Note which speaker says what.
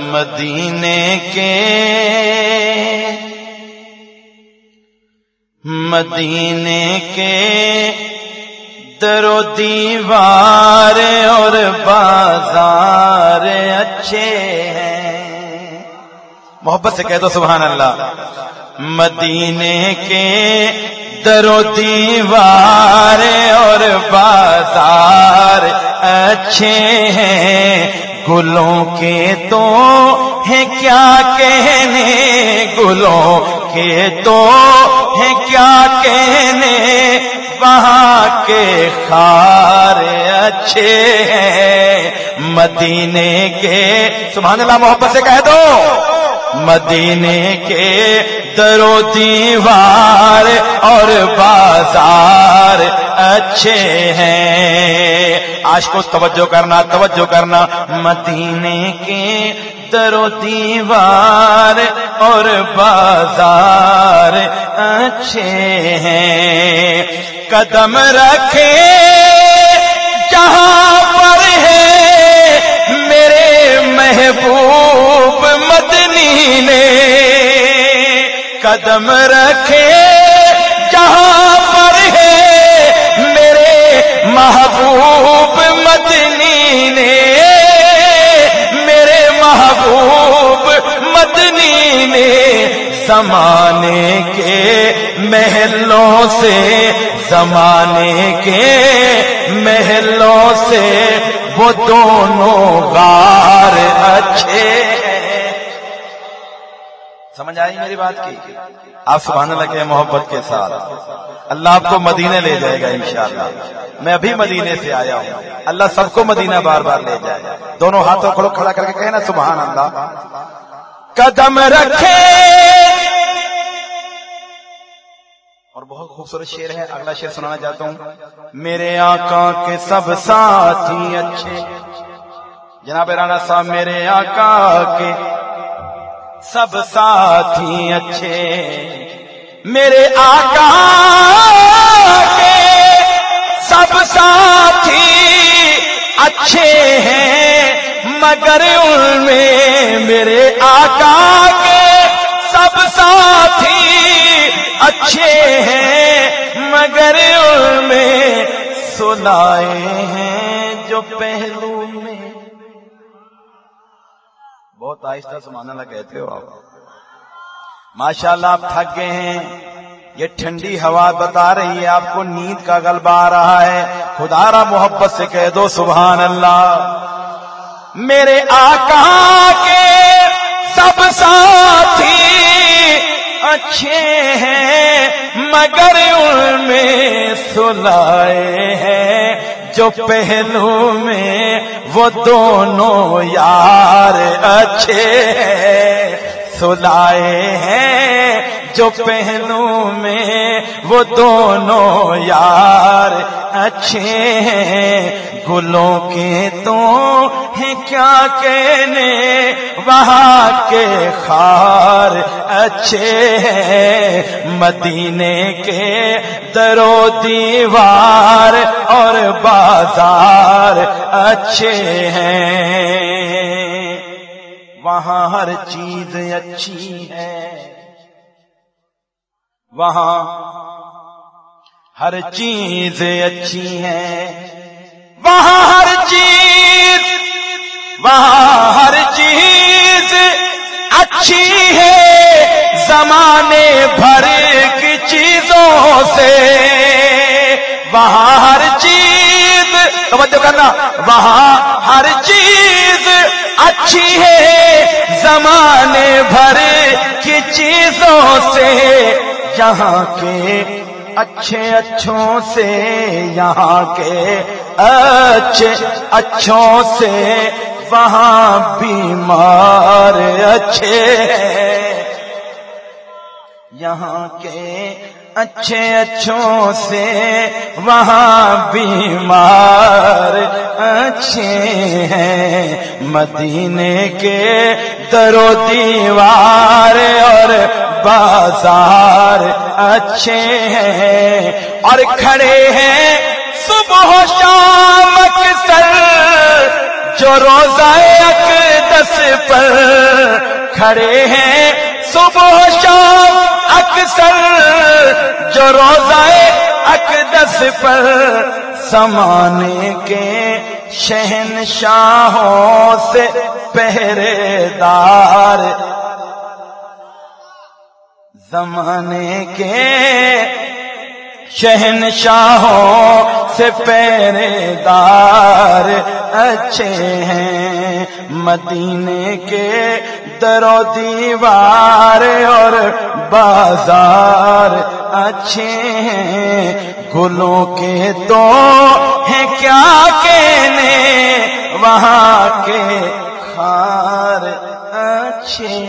Speaker 1: مدینے کے مدینے کے درو دیوار اور بازار اچھے ہیں۔ محبت سے کہہ دو سبحان اللہ۔ مدینے کے درو دیوار اور بازار اچھے ہیں۔ گلوں کے تو ہے کیا کہنے؟ گلوں کے تو ہے کیا کہنے؟ وہاں کے خار اچھے ہیں۔ مدینے کے سبحان اللہ، محبت سے کہہ دو۔ مدینے کے درو دیوار اور بازار اچھے ہیں۔ آج توجہ کرنا توجہ کرنا۔ مدینے کے درو دیوار اور بازار اچھے ہیں۔ قدم رکھے، جہاں پر ہے میرے محبوب مدنی نے قدم رکھے، جہاں پر ہے میرے محبوب مدنی نے میرے محبوب مدنی نے زمانے کے محلوں سے، زمانے کے محلوں سے وہ دونوں گار اچھے سمجھ آئی میری بات کی؟ آپ سبحان اللہ کے محبت کے ساتھ۔ اللہ آپ کو مدینے لے جائے گا انشاءاللہ۔ میں ابھی مدینے سے آیا ہوں۔ اللہ سب کو مدینہ بار بار لے جائے۔ دونوں ہاتھوں کھڑو کھڑا کر کے کہنا سبحان اللہ۔ قدم رکھے۔ اور بہت خوبصورت شعر ہے۔ اگلا شعر سنانا چاہتا ہوں۔ میرے آقا کے سب ساتھی اچھے۔ جناب رانا صاحب، میرے آقا کے سب ساتھی اچھے۔ میرے آقا کے سب ساتھی اچھے ہیں، مگر ان میں میرے آقا کے سب ساتھی اچھے ہیں، مگر ان میں سنائے ہیں جو پہلو بہت آہستہ سمانا کہتے ہو آپ۔ ماشاء اللہ آپ تھک گئے ہیں۔ یہ ٹھنڈی ہوا بتا رہی ہے، آپ کو نیند کا غلبہ آ رہا ہے۔ خدا را محبت سے کہہ دو سبحان اللہ میرے آقا کے سب ساتھی اچھے ہیں، مگر ان میں سلائے ہیں۔ جو پہلو میں وہ دونوں یار اچھے سلائے ہیں جو پہلو میں وہ دونوں یار اچھے ہیں۔ گلوں کے تو ہیں کیا کہنے؟ وہاں کے خار اچھے ہیں۔ مدینے کے درو دیوار اور بازار اچھے ہیں۔ وہاں ہر چیز اچھی ہے۔ وہاں ہر چیز اچھی ہے۔ وہاں ہر چیز، وہاں ہر چیز اچھی ہے۔ زمانے بھر کی چیزوں سے وہاں ہر چیز، توجہ کرنا، وہاں ہر چیز اچھی ہے۔ زمانے بھر کی چیزوں سے یہاں کے اچھے اچھوں سے یہاں کے اچھے اچھوں سے وہاں بیمار اچھے یہاں کے اچھے اچھوں سے وہاں بیمار اچھے ہیں۔ مدینے کے درو دیوار اور بازار اچھے ہیں اور کھڑے ہیں صبح و شام اکثر جو روزہ اقدس کھڑے ہیں۔ صبح شام اکثر جو روزہ اقدس پر زمانے کے شہنشاہوں سے پہرے دار زمانے کے شہن شاہوں سے پہرے دار اچھے ہیں۔ مدینے کے درو دیوار اور بازار اچھے ہیں۔ گلوں کے تو ہیں کیا کہنے؟ وہاں کے خار اچھے